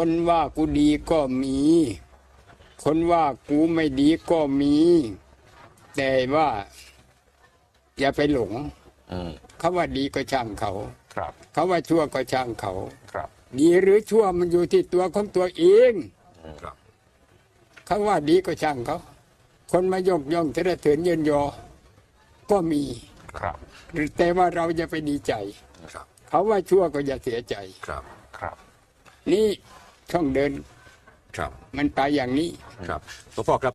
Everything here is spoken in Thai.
คนว่ากูดีก็มี คนว่ากูไม่ดีก็มี แต่ว่า อย่าไปหลงอืมเขาว่าดีก็ช่างเขาครับเขาว่าชั่วก็ช่างเขาครับ ดีหรือชั่วมันอยู่ที่ตัวของตัวเองครับเขาว่าดีก็ช่างเขา คนมายกย่องเทระเถินเยินยอ ก็มีครับ แต่ว่าเราอย่าไปดีใจ ครับ เขาว่าชั่วก็อย่าเสียใจครับ ครับ นี่ ช่องเดินครับ มันไปอย่างนี้ ครับหลวงพ่อครับ